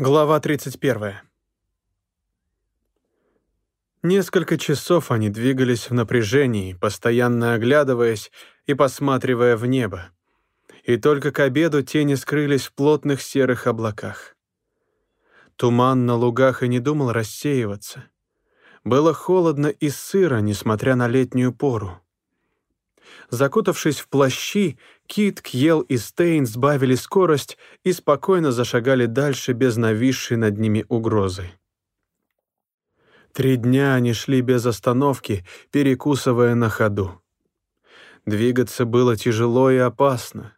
Глава 31. Несколько часов они двигались в напряжении, постоянно оглядываясь и посматривая в небо. И только к обеду тени скрылись в плотных серых облаках. Туман на лугах и не думал рассеиваться. Было холодно и сыро, несмотря на летнюю пору. Закутавшись в плащи, Кит, Кьел и Стейн сбавили скорость и спокойно зашагали дальше без нависшей над ними угрозы. Три дня они шли без остановки, перекусывая на ходу. Двигаться было тяжело и опасно.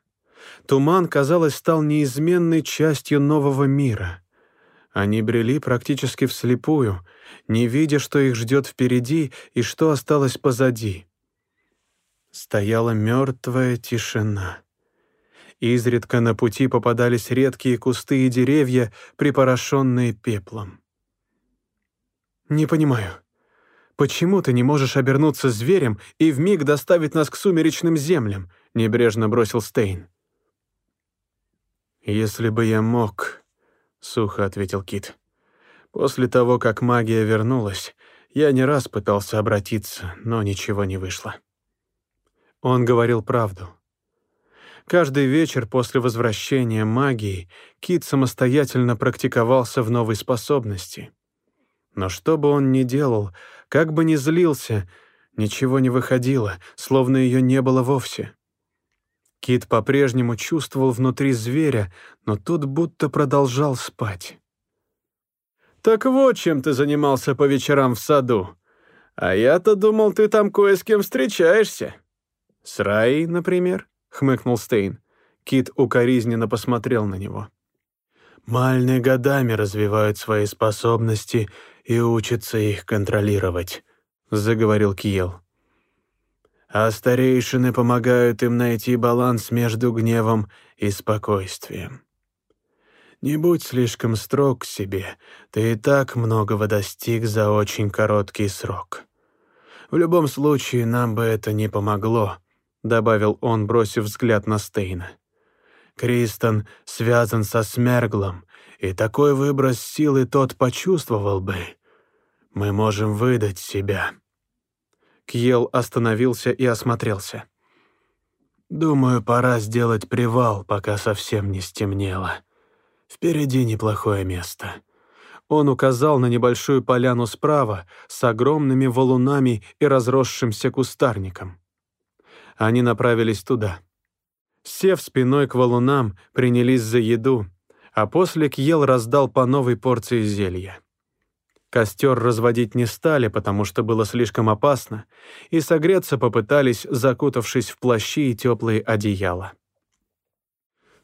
Туман, казалось, стал неизменной частью нового мира. Они брели практически вслепую, не видя, что их ждет впереди и что осталось позади. Стояла мертвая тишина. Изредка на пути попадались редкие кусты и деревья, припорошенные пеплом. «Не понимаю, почему ты не можешь обернуться зверем и вмиг доставить нас к сумеречным землям?» — небрежно бросил Стейн. «Если бы я мог», — сухо ответил Кит. «После того, как магия вернулась, я не раз пытался обратиться, но ничего не вышло». Он говорил правду. Каждый вечер после возвращения магии Кит самостоятельно практиковался в новой способности. Но что бы он ни делал, как бы ни злился, ничего не выходило, словно ее не было вовсе. Кит по-прежнему чувствовал внутри зверя, но тут будто продолжал спать. «Так вот, чем ты занимался по вечерам в саду. А я-то думал, ты там кое с кем встречаешься». «С Раей, например?» — хмыкнул Стейн. Кит укоризненно посмотрел на него. «Мальные годами развивают свои способности и учатся их контролировать», — заговорил Киел. «А старейшины помогают им найти баланс между гневом и спокойствием. Не будь слишком строг к себе, ты и так многого достиг за очень короткий срок. В любом случае, нам бы это не помогло, — добавил он, бросив взгляд на Стейна. «Кристон связан со Смерглом, и такой выброс силы тот почувствовал бы. Мы можем выдать себя». Кьел остановился и осмотрелся. «Думаю, пора сделать привал, пока совсем не стемнело. Впереди неплохое место». Он указал на небольшую поляну справа с огромными валунами и разросшимся кустарником. Они направились туда. Сев спиной к валунам, принялись за еду, а после Кьел раздал по новой порции зелья. Костер разводить не стали, потому что было слишком опасно, и согреться попытались, закутавшись в плащи и теплые одеяла.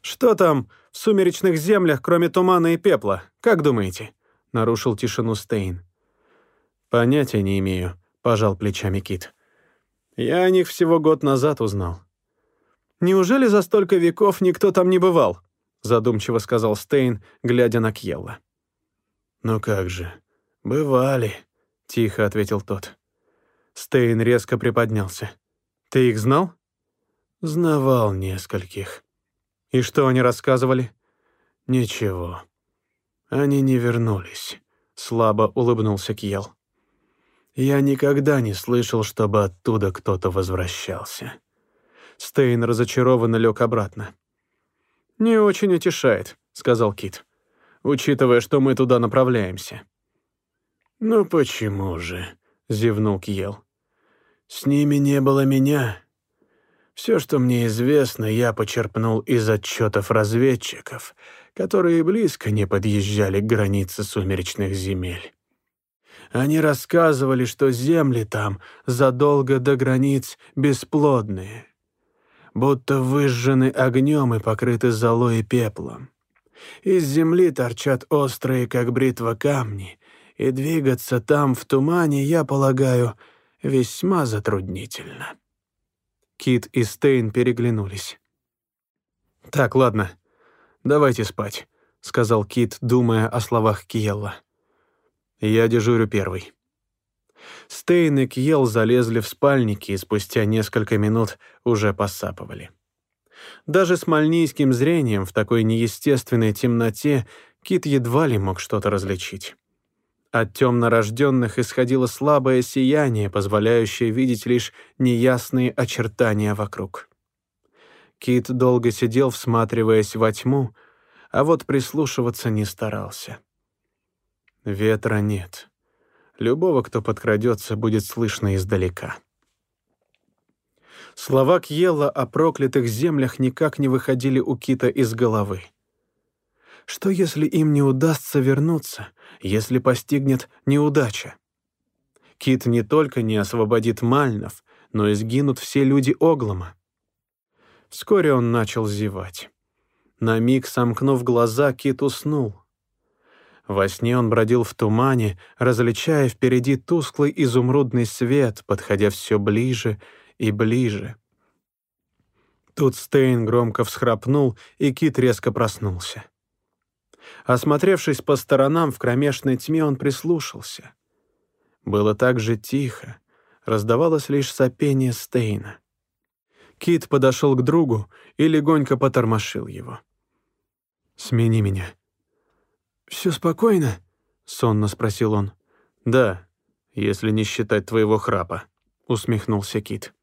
«Что там в сумеречных землях, кроме тумана и пепла, как думаете?» — нарушил тишину Стейн. «Понятия не имею», — пожал плечами Кит. Я о них всего год назад узнал. «Неужели за столько веков никто там не бывал?» задумчиво сказал Стейн, глядя на Кьелла. «Ну как же, бывали», — тихо ответил тот. Стейн резко приподнялся. «Ты их знал?» «Знавал нескольких». «И что они рассказывали?» «Ничего. Они не вернулись», — слабо улыбнулся Кьел. Я никогда не слышал, чтобы оттуда кто-то возвращался. Стейн разочарованно лег обратно. «Не очень утешает», — сказал Кит, «учитывая, что мы туда направляемся». «Ну почему же?» — зевнул Кьел. «С ними не было меня. Все, что мне известно, я почерпнул из отчетов разведчиков, которые близко не подъезжали к границе сумеречных земель. Они рассказывали, что земли там задолго до границ бесплодные, будто выжжены огнем и покрыты золой и пеплом. Из земли торчат острые, как бритва, камни, и двигаться там в тумане, я полагаю, весьма затруднительно. Кит и Стейн переглянулись. «Так, ладно, давайте спать», — сказал Кит, думая о словах Киелла. Я дежурю первый. Стейн и Кьел залезли в спальники и спустя несколько минут уже посапывали. Даже с мальнийским зрением в такой неестественной темноте Кит едва ли мог что-то различить. От темнорожденных исходило слабое сияние, позволяющее видеть лишь неясные очертания вокруг. Кит долго сидел, всматриваясь во тьму, а вот прислушиваться не старался. Ветра нет. Любого, кто подкрадется, будет слышно издалека. Слова Кьелла о проклятых землях никак не выходили у Кита из головы. Что, если им не удастся вернуться, если постигнет неудача? Кит не только не освободит Мальнов, но и сгинут все люди Оглома. Вскоре он начал зевать. На миг, сомкнув глаза, Кит уснул. Во сне он бродил в тумане, различая впереди тусклый изумрудный свет, подходя все ближе и ближе. Тут Стейн громко всхрапнул, и Кит резко проснулся. Осмотревшись по сторонам, в кромешной тьме он прислушался. Было так же тихо, раздавалось лишь сопение Стейна. Кит подошел к другу и легонько потормошил его. «Смени меня». «Все спокойно?» — сонно спросил он. «Да, если не считать твоего храпа», — усмехнулся Кит.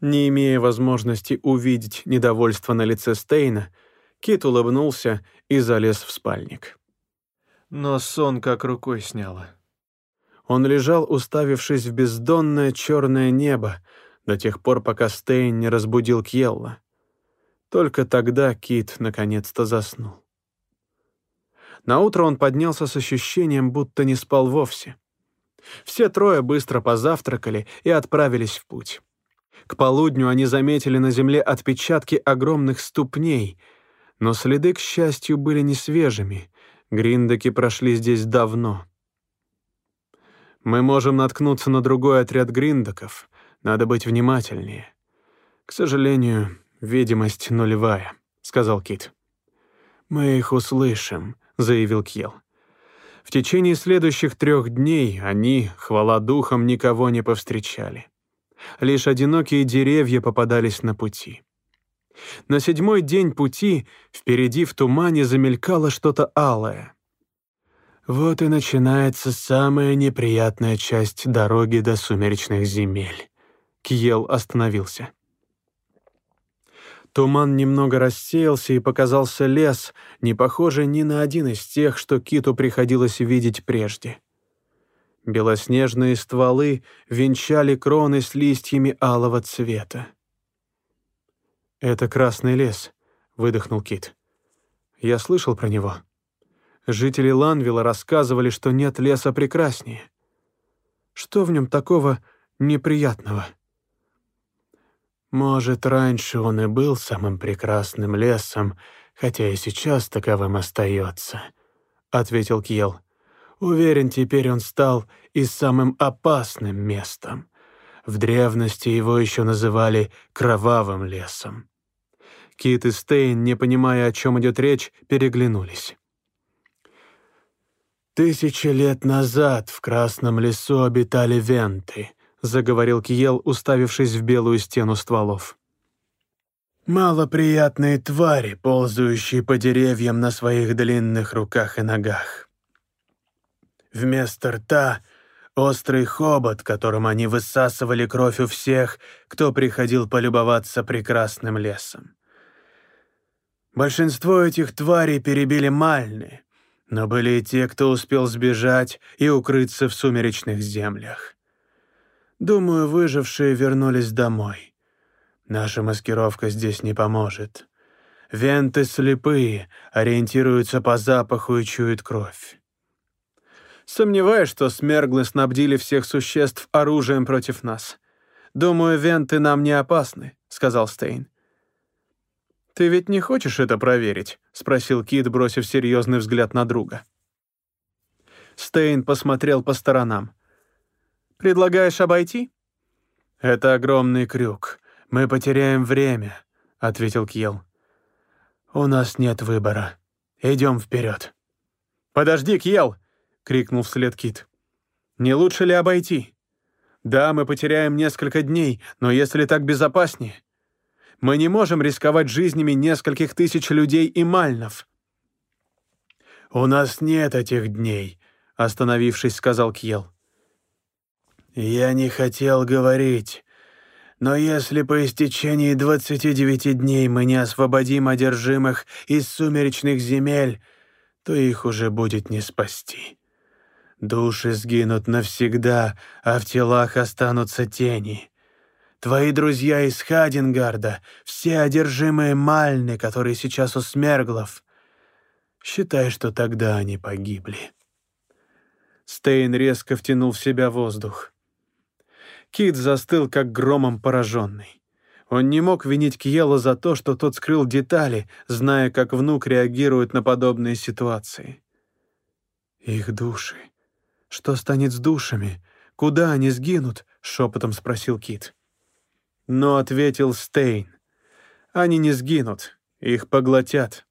Не имея возможности увидеть недовольство на лице Стейна, Кит улыбнулся и залез в спальник. Но сон как рукой сняло. Он лежал, уставившись в бездонное черное небо, до тех пор, пока Стейн не разбудил Кьелла. Только тогда Кит наконец-то заснул. Наутро он поднялся с ощущением, будто не спал вовсе. Все трое быстро позавтракали и отправились в путь. К полудню они заметили на земле отпечатки огромных ступней, но следы, к счастью, были не свежими. Гриндеки прошли здесь давно. Мы можем наткнуться на другой отряд гриндаков. Надо быть внимательнее. К сожалению, видимость нулевая, сказал Кит. Мы их услышим, заявил Кьел. В течение следующих трех дней они, хвала духам, никого не повстречали. Лишь одинокие деревья попадались на пути. На седьмой день пути впереди в тумане замелькало что-то алое. Вот и начинается самая неприятная часть дороги до сумеречных земель. Киел остановился. Туман немного рассеялся, и показался лес, не похожий ни на один из тех, что Киту приходилось видеть прежде. Белоснежные стволы венчали кроны с листьями алого цвета. «Это Красный лес», — выдохнул Кит. «Я слышал про него. Жители Ланвилла рассказывали, что нет леса прекраснее. Что в нем такого неприятного?» «Может, раньше он и был самым прекрасным лесом, хотя и сейчас таковым остается», — ответил Кьел. Уверен, теперь он стал и самым опасным местом. В древности его еще называли «кровавым лесом». Кит и Стейн, не понимая, о чем идет речь, переглянулись. «Тысячи лет назад в Красном лесу обитали венты», — заговорил Киел, уставившись в белую стену стволов. «Малоприятные твари, ползающие по деревьям на своих длинных руках и ногах. Вместо рта — острый хобот, которым они высасывали кровь у всех, кто приходил полюбоваться прекрасным лесом. Большинство этих тварей перебили мальны, но были и те, кто успел сбежать и укрыться в сумеречных землях. Думаю, выжившие вернулись домой. Наша маскировка здесь не поможет. Венты слепые, ориентируются по запаху и чуют кровь. Сомневаюсь, что смерглы снабдили всех существ оружием против нас. Думаю, венты нам не опасны», — сказал Стейн. «Ты ведь не хочешь это проверить?» — спросил Кит, бросив серьезный взгляд на друга. Стейн посмотрел по сторонам. «Предлагаешь обойти?» «Это огромный крюк. Мы потеряем время», — ответил Кьел. «У нас нет выбора. Идем вперед». «Подожди, Кьел!» — крикнул вслед Кит. «Не лучше ли обойти? Да, мы потеряем несколько дней, но если так безопаснее. Мы не можем рисковать жизнями нескольких тысяч людей и мальнов». «У нас нет этих дней», — остановившись, сказал Кьел. «Я не хотел говорить, но если по истечении 29 дней мы не освободим одержимых из сумеречных земель, то их уже будет не спасти. Души сгинут навсегда, а в телах останутся тени. Твои друзья из Хадингарда, все одержимые Мальны, которые сейчас у Смерглов. Считай, что тогда они погибли». Стейн резко втянул в себя воздух. Кит застыл, как громом пораженный. Он не мог винить Кьела за то, что тот скрыл детали, зная, как внук реагирует на подобные ситуации. «Их души. Что станет с душами? Куда они сгинут?» — шепотом спросил Кит. Но ответил Стейн. Они не сгинут, их поглотят.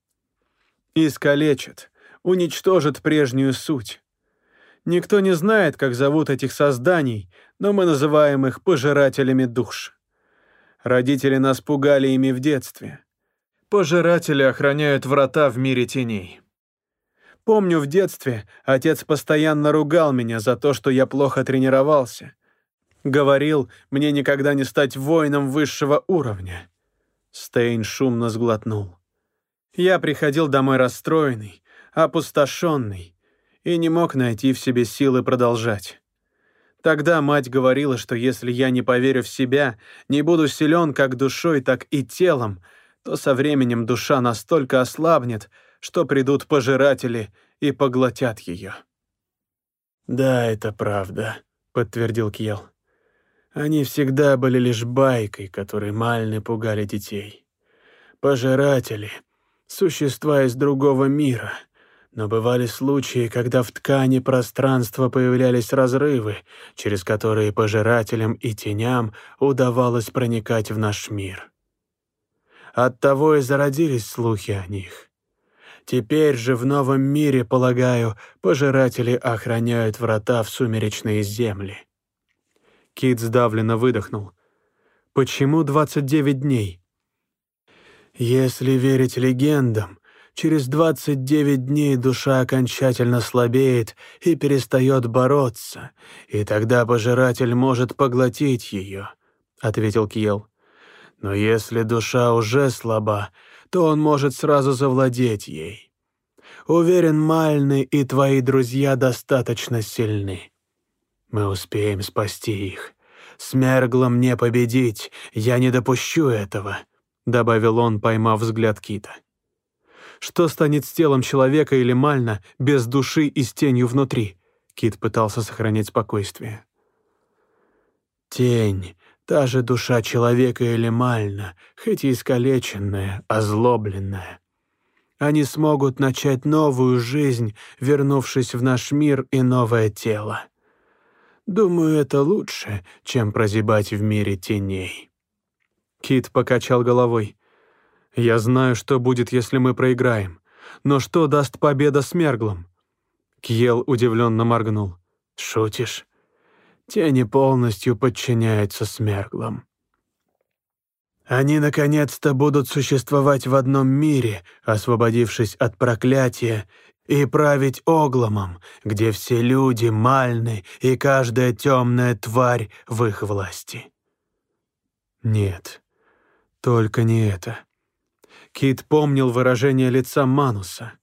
Искалечат, уничтожат прежнюю суть. Никто не знает, как зовут этих созданий, но мы называем их пожирателями душ. Родители нас пугали ими в детстве. Пожиратели охраняют врата в мире теней. Помню, в детстве отец постоянно ругал меня за то, что я плохо тренировался, Говорил, мне никогда не стать воином высшего уровня. Стейн шумно сглотнул. Я приходил домой расстроенный, опустошенный, и не мог найти в себе силы продолжать. Тогда мать говорила, что если я не поверю в себя, не буду силен как душой, так и телом, то со временем душа настолько ослабнет, что придут пожиратели и поглотят ее. «Да, это правда», — подтвердил Кьел. Они всегда были лишь байкой, которой мальны пугали детей. Пожиратели — существа из другого мира. Но бывали случаи, когда в ткани пространства появлялись разрывы, через которые пожирателям и теням удавалось проникать в наш мир. Оттого и зародились слухи о них. Теперь же в новом мире, полагаю, пожиратели охраняют врата в сумеречные земли. Кит сдавленно выдохнул. «Почему 29 дней?» «Если верить легендам, через 29 дней душа окончательно слабеет и перестает бороться, и тогда пожиратель может поглотить ее», — ответил Кьел. «Но если душа уже слаба, то он может сразу завладеть ей. Уверен, Мальны и твои друзья достаточно сильны. Мы успеем спасти их. Смерглом не победить, я не допущу этого», — добавил он, поймав взгляд Кита. «Что станет с телом человека или Мальна без души и с тенью внутри?» Кит пытался сохранять спокойствие. «Тень, та же душа человека или Мальна, хоть и искалеченная, озлобленная. Они смогут начать новую жизнь, вернувшись в наш мир и новое тело. Думаю, это лучше, чем прозябать в мире теней». Кит покачал головой. «Я знаю, что будет, если мы проиграем. Но что даст победа с Мерглом?» Кьел удивленно моргнул. «Шутишь? Тени полностью подчиняются Смерглам. Они наконец-то будут существовать в одном мире, освободившись от проклятия и править Огломом, где все люди мальны и каждая темная тварь в их власти. Нет, только не это. Кит помнил выражение лица Мануса.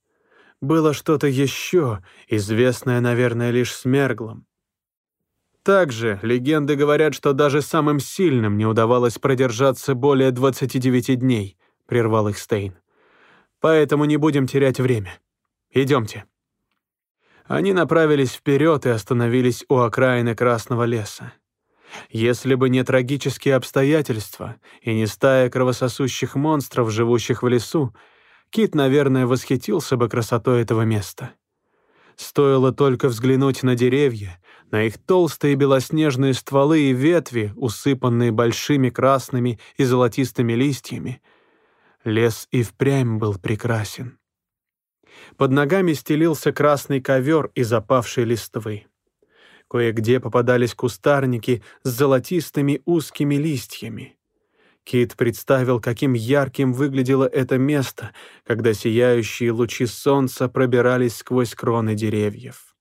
Было что-то еще, известное, наверное, лишь Смерглом. Также легенды говорят, что даже самым сильным не удавалось продержаться более 29 дней, прервал их Стейн. Поэтому не будем терять время. Идемте». Они направились вперед и остановились у окраины Красного леса. Если бы не трагические обстоятельства и не стая кровососущих монстров, живущих в лесу, Кит, наверное, восхитился бы красотой этого места. Стоило только взглянуть на деревья, на их толстые белоснежные стволы и ветви, усыпанные большими красными и золотистыми листьями. Лес и впрямь был прекрасен. Под ногами стелился красный ковер из опавшей листвы. Кое-где попадались кустарники с золотистыми узкими листьями. Кит представил, каким ярким выглядело это место, когда сияющие лучи солнца пробирались сквозь кроны деревьев.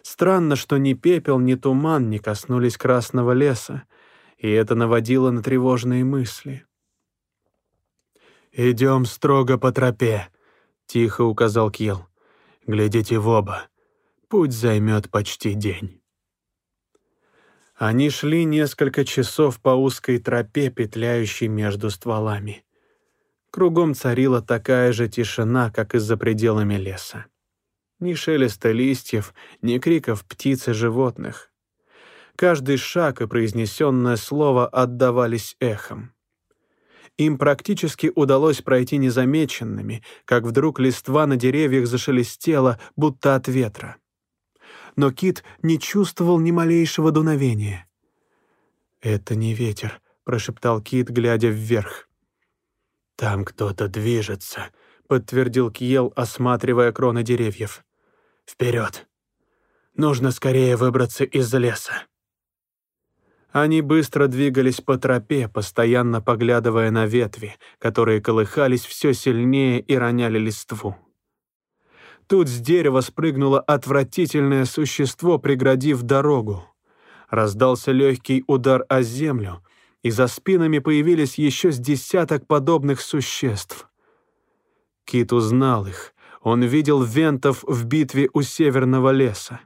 Странно, что ни пепел, ни туман не коснулись красного леса, и это наводило на тревожные мысли. «Идем строго по тропе», — тихо указал Кьел. «Глядите в оба. Путь займет почти день». Они шли несколько часов по узкой тропе, петляющей между стволами. Кругом царила такая же тишина, как и за пределами леса. Ни шелеста листьев, ни криков птиц и животных. Каждый шаг и произнесенное слово отдавались эхом. Им практически удалось пройти незамеченными, как вдруг листва на деревьях зашелестела, будто от ветра но кит не чувствовал ни малейшего дуновения. «Это не ветер», — прошептал кит, глядя вверх. «Там кто-то движется», — подтвердил Кьел, осматривая кроны деревьев. «Вперед! Нужно скорее выбраться из леса». Они быстро двигались по тропе, постоянно поглядывая на ветви, которые колыхались все сильнее и роняли листву. Тут с дерева спрыгнуло отвратительное существо, преградив дорогу. Раздался легкий удар о землю, и за спинами появились еще с десяток подобных существ. Кит узнал их. Он видел вентов в битве у северного леса.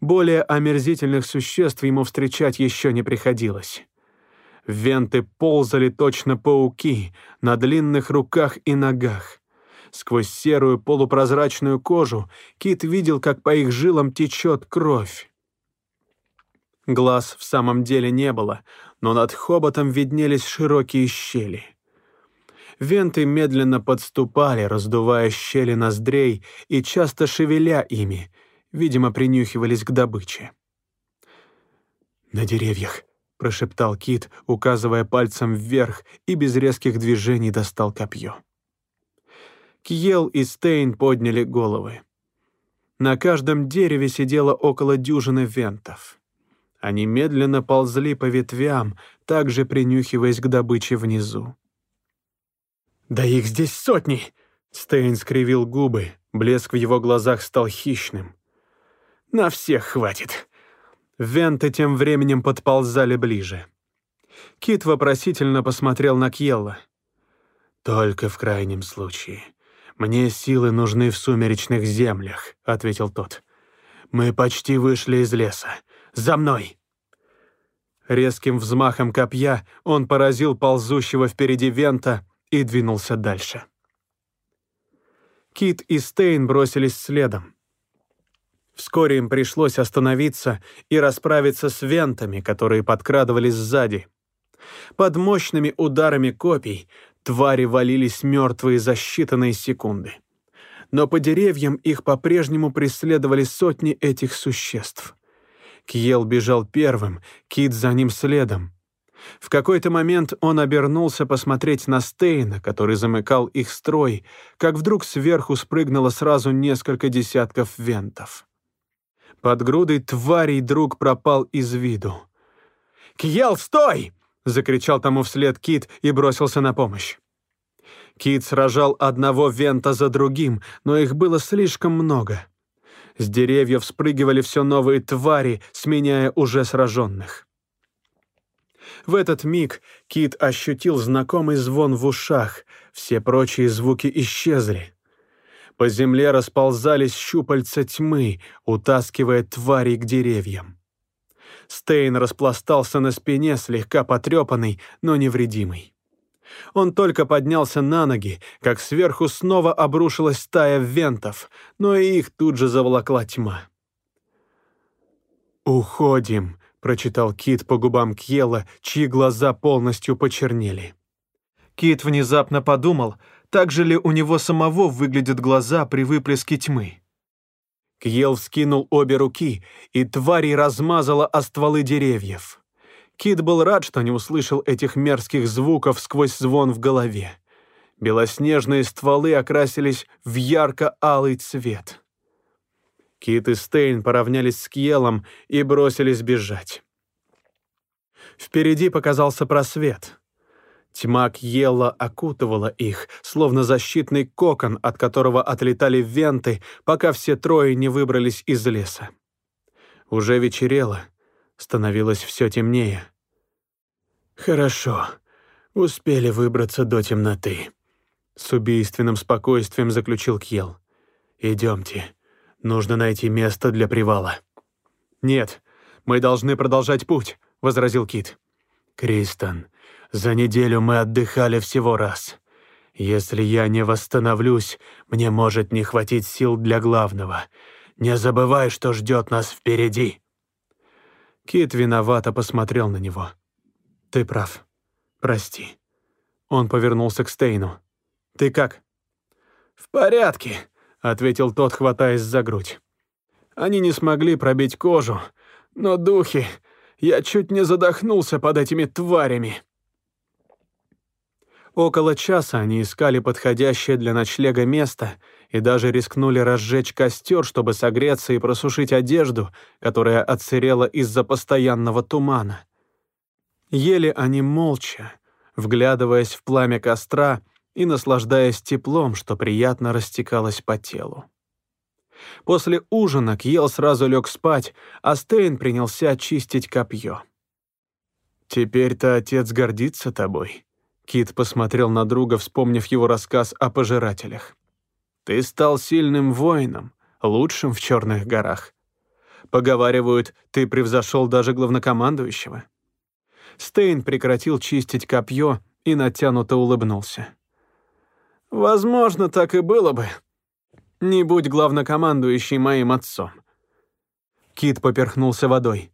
Более омерзительных существ ему встречать еще не приходилось. Венты ползали точно пауки на длинных руках и ногах. Сквозь серую полупрозрачную кожу Кит видел, как по их жилам течет кровь. Глаз в самом деле не было, но над хоботом виднелись широкие щели. Венты медленно подступали, раздувая щели ноздрей и часто шевеля ими, видимо, принюхивались к добыче. «На деревьях», — прошептал Кит, указывая пальцем вверх, и без резких движений достал копье. Кьел и Стейн подняли головы. На каждом дереве сидело около дюжины вентов. Они медленно ползли по ветвям, также принюхиваясь к добыче внизу. «Да их здесь сотни!» Стейн скривил губы, блеск в его глазах стал хищным. «На всех хватит!» Венты тем временем подползали ближе. Кит вопросительно посмотрел на Кьелла. «Только в крайнем случае. «Мне силы нужны в сумеречных землях», — ответил тот. «Мы почти вышли из леса. За мной!» Резким взмахом копья он поразил ползущего впереди Вента и двинулся дальше. Кит и Стейн бросились следом. Вскоре им пришлось остановиться и расправиться с вентами, которые подкрадывались сзади. Под мощными ударами копий Твари валились мертвые за считанные секунды. Но по деревьям их по-прежнему преследовали сотни этих существ. Кьел бежал первым, Кит за ним следом. В какой-то момент он обернулся посмотреть на Стейна, который замыкал их строй, как вдруг сверху спрыгнуло сразу несколько десятков вентов. Под грудой тварей друг пропал из виду. «Кьел, стой!» — закричал тому вслед Кит и бросился на помощь. Кит сражал одного вента за другим, но их было слишком много. С деревьев спрыгивали все новые твари, сменяя уже сраженных. В этот миг Кит ощутил знакомый звон в ушах, все прочие звуки исчезли. По земле расползались щупальца тьмы, утаскивая тварей к деревьям. Стейн распластался на спине, слегка потрепанный, но невредимый. Он только поднялся на ноги, как сверху снова обрушилась стая вентов, но и их тут же заволокла тьма. «Уходим», — прочитал Кит по губам Кьела, чьи глаза полностью почернели. Кит внезапно подумал, так же ли у него самого выглядят глаза при выплеске тьмы. Кьел вскинул обе руки, и твари размазала о стволы деревьев. Кит был рад, что не услышал этих мерзких звуков сквозь звон в голове. Белоснежные стволы окрасились в ярко-алый цвет. Кит и Стейн поравнялись с Кьелом и бросились бежать. Впереди показался просвет. Тьма Кьелла окутывала их, словно защитный кокон, от которого отлетали венты, пока все трое не выбрались из леса. Уже вечерело, становилось все темнее. «Хорошо, успели выбраться до темноты», — с убийственным спокойствием заключил Кьел. «Идемте, нужно найти место для привала». «Нет, мы должны продолжать путь», — возразил Кит. «Кристон, за неделю мы отдыхали всего раз. Если я не восстановлюсь, мне может не хватить сил для главного. Не забывай, что ждет нас впереди». Кит виновато посмотрел на него. «Ты прав. Прости». Он повернулся к Стейну. «Ты как?» «В порядке», — ответил тот, хватаясь за грудь. «Они не смогли пробить кожу, но духи... Я чуть не задохнулся под этими тварями». Около часа они искали подходящее для ночлега место и даже рискнули разжечь костер, чтобы согреться и просушить одежду, которая отсырела из-за постоянного тумана. Ели они молча, вглядываясь в пламя костра и наслаждаясь теплом, что приятно растекалось по телу. После ужина Кьел сразу лег спать, а Стейн принялся чистить копье. «Теперь-то отец гордится тобой», Кит посмотрел на друга, вспомнив его рассказ о пожирателях. «Ты стал сильным воином, лучшим в Черных горах. Поговаривают, ты превзошел даже главнокомандующего». Стейн прекратил чистить копье и натянуто улыбнулся. «Возможно, так и было бы. Не будь главнокомандующий моим отцом». Кит поперхнулся водой.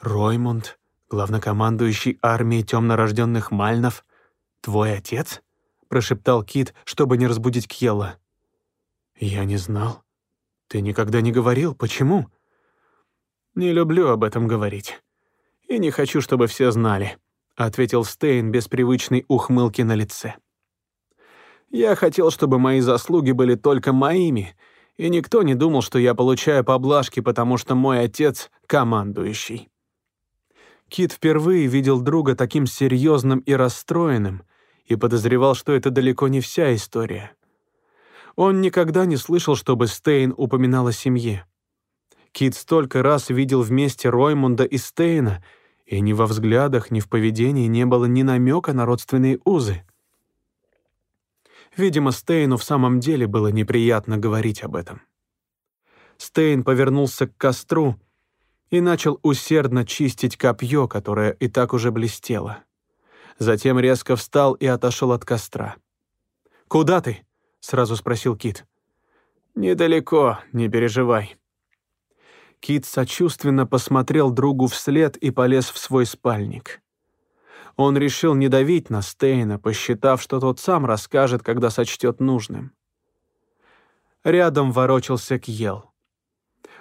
«Роймонд главнокомандующий армией темнорожденных мальнов, твой отец?» — прошептал Кит, чтобы не разбудить Кьелла. «Я не знал. Ты никогда не говорил. Почему?» «Не люблю об этом говорить. И не хочу, чтобы все знали», — ответил Стейн без привычной ухмылки на лице. «Я хотел, чтобы мои заслуги были только моими, и никто не думал, что я получаю поблажки, потому что мой отец — командующий». Кит впервые видел друга таким серьезным и расстроенным и подозревал, что это далеко не вся история. Он никогда не слышал, чтобы Стейн упоминал о семье. Кит столько раз видел вместе Роймунда и Стейна, и ни во взглядах, ни в поведении не было ни намека на родственные узы. Видимо, Стейну в самом деле было неприятно говорить об этом. Стейн повернулся к костру и начал усердно чистить копье, которое и так уже блестело. Затем резко встал и отошел от костра. «Куда ты?» — сразу спросил Кит. «Недалеко, не переживай». Кит сочувственно посмотрел другу вслед и полез в свой спальник. Он решил не давить на Стейна, посчитав, что тот сам расскажет, когда сочтет нужным. Рядом ворочался Кьел.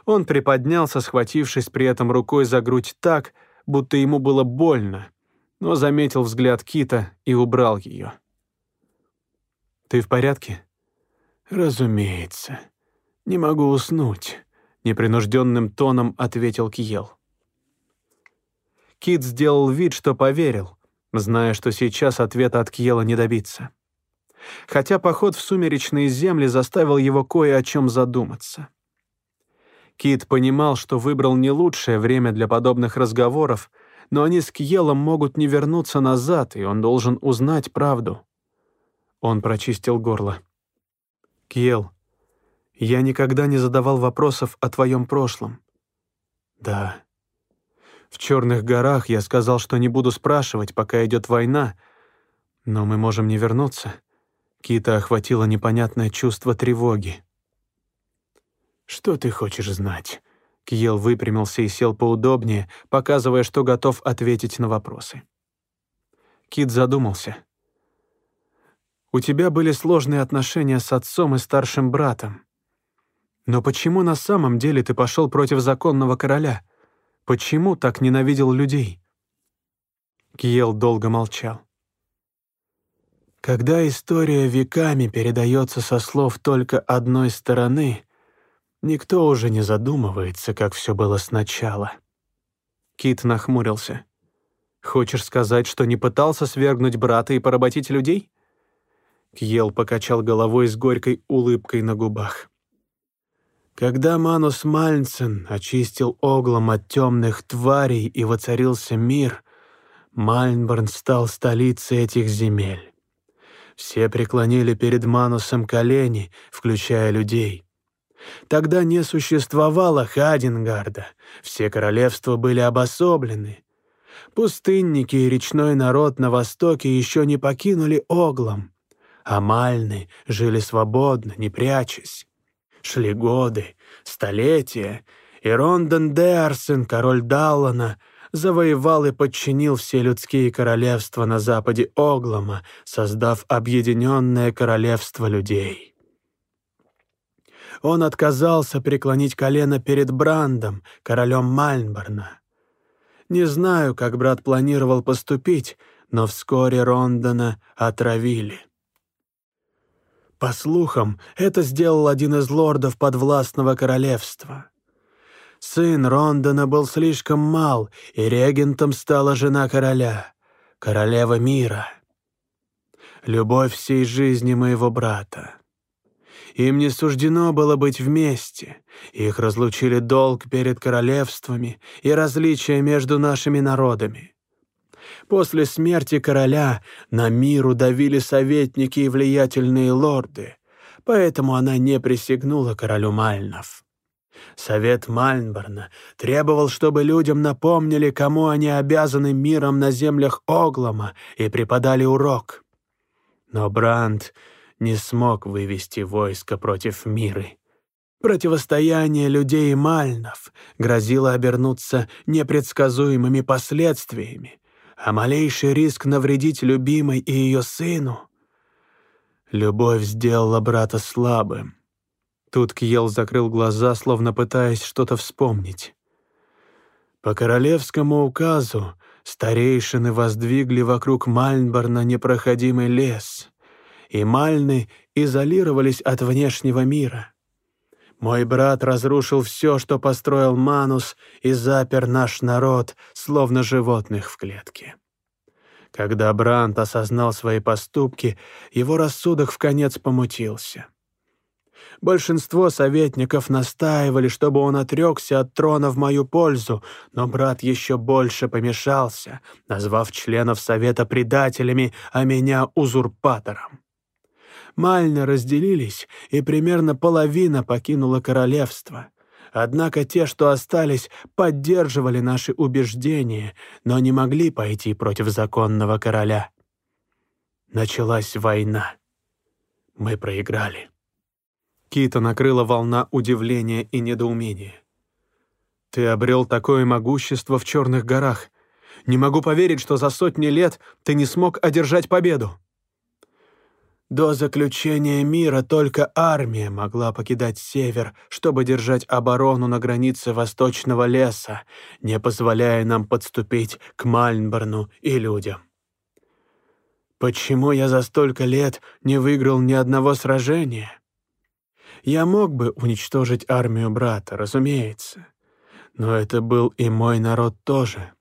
Он приподнялся, схватившись при этом рукой за грудь так, будто ему было больно, но заметил взгляд Кита и убрал ее. «Ты в порядке?» «Разумеется. Не могу уснуть», — непринужденным тоном ответил Киел. Кит сделал вид, что поверил, зная, что сейчас ответа от Киела не добиться. Хотя поход в сумеречные земли заставил его кое о чем задуматься. Кит понимал, что выбрал не лучшее время для подобных разговоров, но они с Кьелом могут не вернуться назад, и он должен узнать правду. Он прочистил горло. «Кьел, я никогда не задавал вопросов о твоем прошлом». «Да». «В Черных горах я сказал, что не буду спрашивать, пока идет война, но мы можем не вернуться». Кита охватило непонятное чувство тревоги. «Что ты хочешь знать?» Кьел выпрямился и сел поудобнее, показывая, что готов ответить на вопросы. Кит задумался. «У тебя были сложные отношения с отцом и старшим братом. Но почему на самом деле ты пошел против законного короля? Почему так ненавидел людей?» Кьел долго молчал. «Когда история веками передается со слов только одной стороны», Никто уже не задумывается, как все было сначала. Кит нахмурился. Хочешь сказать, что не пытался свергнуть брата и поработить людей? Кьел покачал головой с горькой улыбкой на губах. Когда Манус Мальнсен очистил оглом от темных тварей и воцарился мир, Мальнборн стал столицей этих земель. Все преклонили перед Манусом колени, включая людей. Тогда не существовало Хадингарда, все королевства были обособлены. Пустынники и речной народ на востоке еще не покинули Оглом, а Мальны жили свободно, не прячась. Шли годы, столетия, и Рондон Дерсен, король Даллана, завоевал и подчинил все людские королевства на западе Оглома, создав объединенное королевство людей. Он отказался преклонить колено перед Брандом, королем Мальнборна. Не знаю, как брат планировал поступить, но вскоре Рондона отравили. По слухам, это сделал один из лордов подвластного королевства. Сын Рондона был слишком мал, и регентом стала жена короля, королева мира. Любовь всей жизни моего брата. Им не суждено было быть вместе. Их разлучили долг перед королевствами и различия между нашими народами. После смерти короля на миру давили советники и влиятельные лорды, поэтому она не присягнула королю Мальнов. Совет Мальнборна требовал, чтобы людям напомнили, кому они обязаны миром на землях Оглома, и преподали урок. Но Бранд не смог вывести войско против Миры. Противостояние людей и Мальнов грозило обернуться непредсказуемыми последствиями, а малейший риск навредить любимой и ее сыну. Любовь сделала брата слабым. Тут Кьел закрыл глаза, словно пытаясь что-то вспомнить. По королевскому указу старейшины воздвигли вокруг Мальнборна непроходимый лес, и Мальны изолировались от внешнего мира. Мой брат разрушил все, что построил Манус, и запер наш народ, словно животных в клетке. Когда Брант осознал свои поступки, его рассудок в конец помутился. Большинство советников настаивали, чтобы он отрекся от трона в мою пользу, но брат еще больше помешался, назвав членов совета предателями, а меня узурпатором. Мальны разделились, и примерно половина покинула королевство. Однако те, что остались, поддерживали наши убеждения, но не могли пойти против законного короля. Началась война. Мы проиграли. Кита накрыла волна удивления и недоумения. «Ты обрел такое могущество в Черных горах. Не могу поверить, что за сотни лет ты не смог одержать победу». До заключения мира только армия могла покидать север, чтобы держать оборону на границе восточного леса, не позволяя нам подступить к Мальнборну и людям. Почему я за столько лет не выиграл ни одного сражения? Я мог бы уничтожить армию брата, разумеется, но это был и мой народ тоже.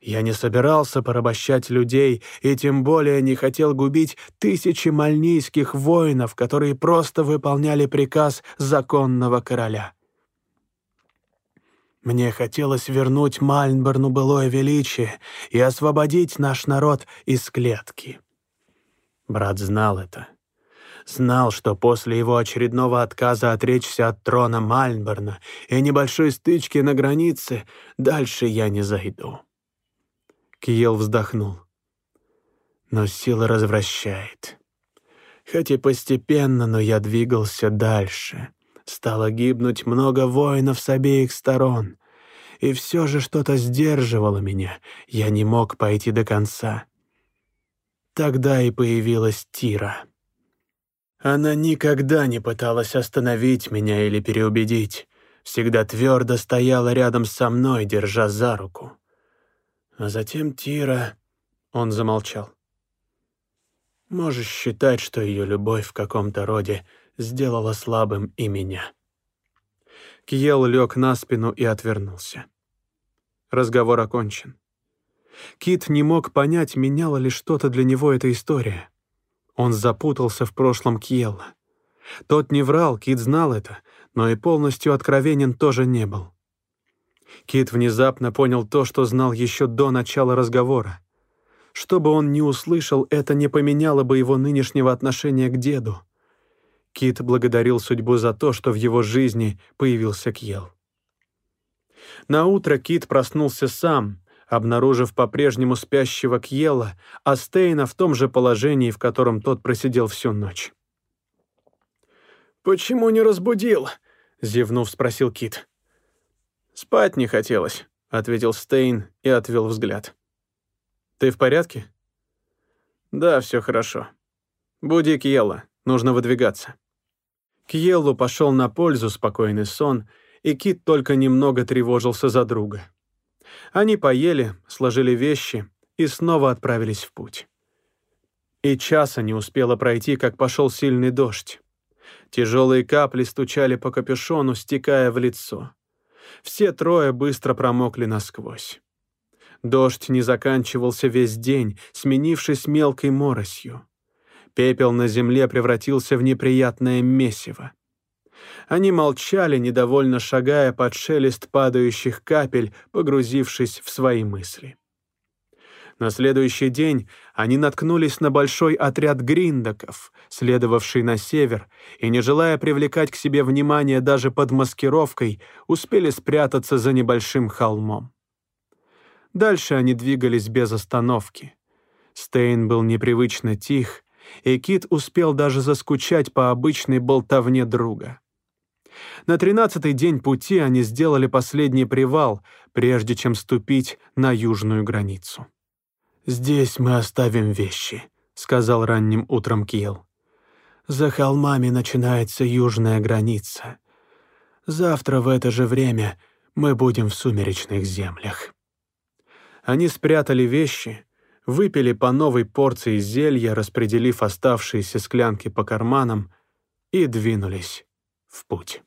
Я не собирался порабощать людей и тем более не хотел губить тысячи мальнийских воинов, которые просто выполняли приказ законного короля. Мне хотелось вернуть Мальнборну былое величие и освободить наш народ из клетки. Брат знал это. Знал, что после его очередного отказа отречься от трона Мальнборна и небольшой стычки на границе дальше я не зайду. Киел вздохнул. Но сила развращает. Хоть и постепенно, но я двигался дальше. Стало гибнуть много воинов с обеих сторон. И все же что-то сдерживало меня. Я не мог пойти до конца. Тогда и появилась Тира. Она никогда не пыталась остановить меня или переубедить. Всегда твердо стояла рядом со мной, держа за руку. А затем Тира... Он замолчал. Можешь считать, что ее любовь в каком-то роде сделала слабым и меня. Киел лег на спину и отвернулся. Разговор окончен. Кит не мог понять, меняла ли что-то для него эта история. Он запутался в прошлом Кьелла. Тот не врал, Кит знал это, но и полностью откровенен тоже не был. Кит внезапно понял то, что знал еще до начала разговора. Что бы он ни услышал, это не поменяло бы его нынешнего отношения к деду. Кит благодарил судьбу за то, что в его жизни появился Кьел. На утро Кит проснулся сам, обнаружив по-прежнему спящего Кьела, а Стейна в том же положении, в котором тот просидел всю ночь. «Почему не разбудил?» — зевнув, спросил Кит. «Спать не хотелось», — ответил Стейн и отвел взгляд. «Ты в порядке?» «Да, все хорошо. Буди Кьелла, нужно выдвигаться». Кьеллу пошел на пользу спокойный сон, и Кит только немного тревожился за друга. Они поели, сложили вещи и снова отправились в путь. И часа не успело пройти, как пошел сильный дождь. Тяжелые капли стучали по капюшону, стекая в лицо. Все трое быстро промокли насквозь. Дождь не заканчивался весь день, сменившись мелкой моросью. Пепел на земле превратился в неприятное месиво. Они молчали, недовольно шагая под шелест падающих капель, погрузившись в свои мысли. На следующий день они наткнулись на большой отряд гриндаков, следовавший на север, и, не желая привлекать к себе внимание даже под маскировкой, успели спрятаться за небольшим холмом. Дальше они двигались без остановки. Стейн был непривычно тих, и Кит успел даже заскучать по обычной болтовне друга. На тринадцатый день пути они сделали последний привал, прежде чем ступить на южную границу. «Здесь мы оставим вещи», — сказал ранним утром Киел. «За холмами начинается южная граница. Завтра в это же время мы будем в сумеречных землях». Они спрятали вещи, выпили по новой порции зелья, распределив оставшиеся склянки по карманам, и двинулись в путь.